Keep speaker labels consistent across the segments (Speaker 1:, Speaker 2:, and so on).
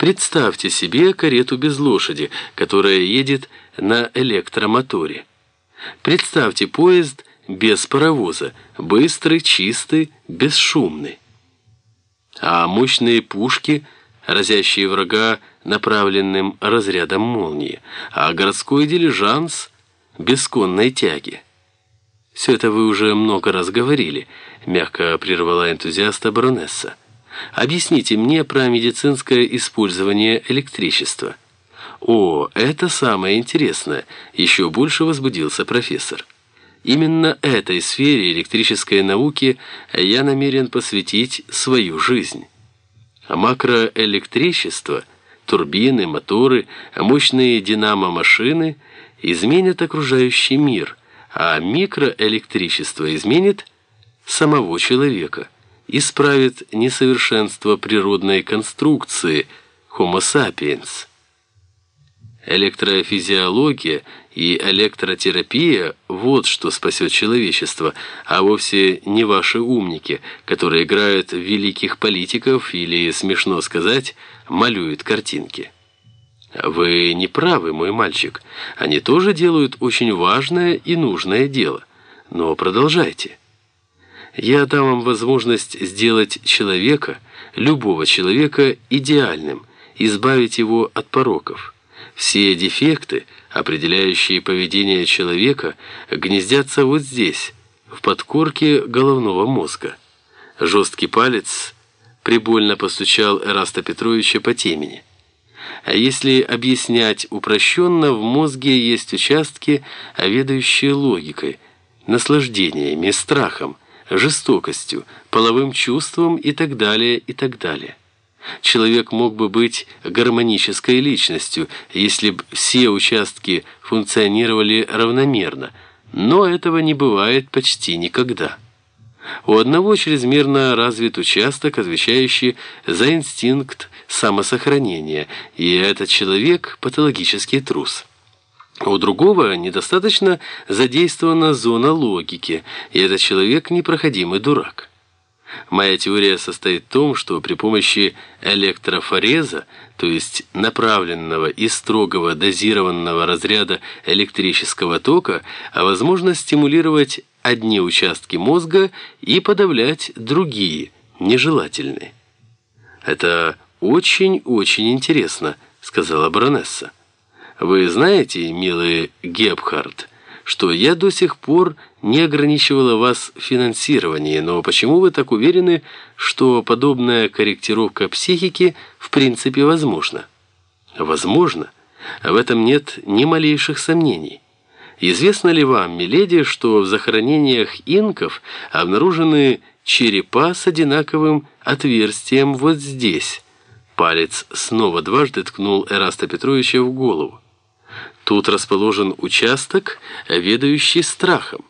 Speaker 1: Представьте себе карету без лошади, которая едет на электромоторе. Представьте поезд без паровоза, быстрый, чистый, бесшумный. А мощные пушки, разящие врага направленным разрядом молнии, а городской дилижанс без конной тяги. «Все это вы уже много раз говорили», — мягко прервала энтузиаста баронесса. «Объясните мне про медицинское использование электричества». «О, это самое интересное!» — еще больше возбудился профессор. Именно этой сфере электрической науки я намерен посвятить свою жизнь. Макроэлектричество, турбины, моторы, мощные динамо-машины изменят окружающий мир, а микроэлектричество изменит самого человека, исправит несовершенство природной конструкции Homo sapiens. Электрофизиология и электротерапия – вот что спасет человечество, а вовсе не ваши умники, которые играют великих политиков или, смешно сказать, малюют картинки. Вы не правы, мой мальчик. Они тоже делают очень важное и нужное дело. Но продолжайте. Я дам вам возможность сделать человека, любого человека, идеальным, избавить его от пороков. Все дефекты, определяющие поведение человека, гнездятся вот здесь, в подкорке головного мозга. Жесткий палец прибольно постучал Эраста Петровича по темени. А если объяснять упрощенно, в мозге есть участки, оведающие логикой, наслаждениями, страхом, жестокостью, половым чувством и так далее, и так далее. Человек мог бы быть гармонической личностью, если бы все участки функционировали равномерно, но этого не бывает почти никогда. У одного чрезмерно развит участок, отвечающий за инстинкт самосохранения, и этот человек – патологический трус. У другого недостаточно задействована зона логики, и этот человек – непроходимый дурак. Моя теория состоит в том, что при помощи электрофореза, то есть направленного и строгого дозированного разряда электрического тока, возможно стимулировать одни участки мозга и подавлять другие, нежелательные. «Это очень-очень интересно», — сказала баронесса. «Вы знаете, милый Гебхард, что я до сих пор не ограничивала вас в финансировании, но почему вы так уверены, что подобная корректировка психики в принципе возможна? Возможно. В этом нет ни малейших сомнений. Известно ли вам, миледи, что в захоронениях инков обнаружены черепа с одинаковым отверстием вот здесь? Палец снова дважды ткнул Эраста Петровича в голову. Тут расположен участок, ведающий страхом.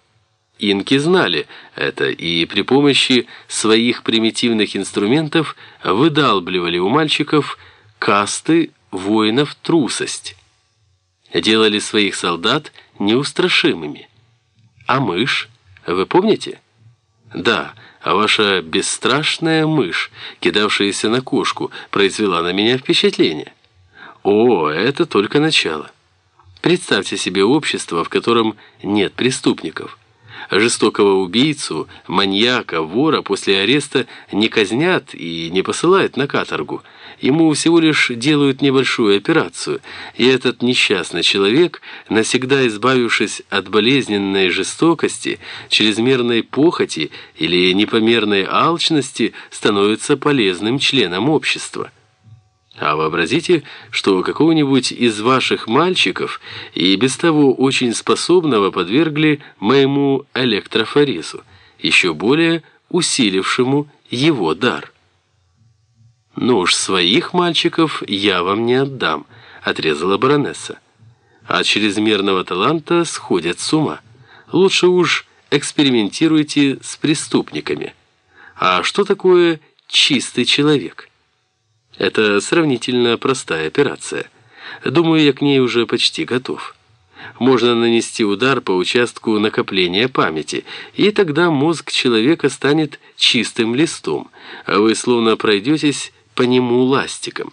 Speaker 1: Инки знали это и при помощи своих примитивных инструментов выдалбливали у мальчиков касты воинов трусость. Делали своих солдат неустрашимыми. А мышь, вы помните? Да, а ваша бесстрашная мышь, кидавшаяся на кошку, произвела на меня впечатление. О, это только начало. Представьте себе общество, в котором нет преступников. Жестокого убийцу, маньяка, вора после ареста не казнят и не посылают на каторгу. Ему всего лишь делают небольшую операцию, и этот несчастный человек, навсегда избавившись от болезненной жестокости, чрезмерной похоти или непомерной алчности, становится полезным членом общества. А вообразите, что какого-нибудь из ваших мальчиков и без того очень способного подвергли моему электрофорезу, еще более усилившему его дар. «Ну уж своих мальчиков я вам не отдам», — отрезала баронесса. «От чрезмерного таланта сходят с ума. Лучше уж экспериментируйте с преступниками. А что такое чистый человек?» Это сравнительно простая операция. Думаю, я к ней уже почти готов. Можно нанести удар по участку накопления памяти, и тогда мозг человека станет чистым листом, а вы словно пройдетесь по нему ластиком.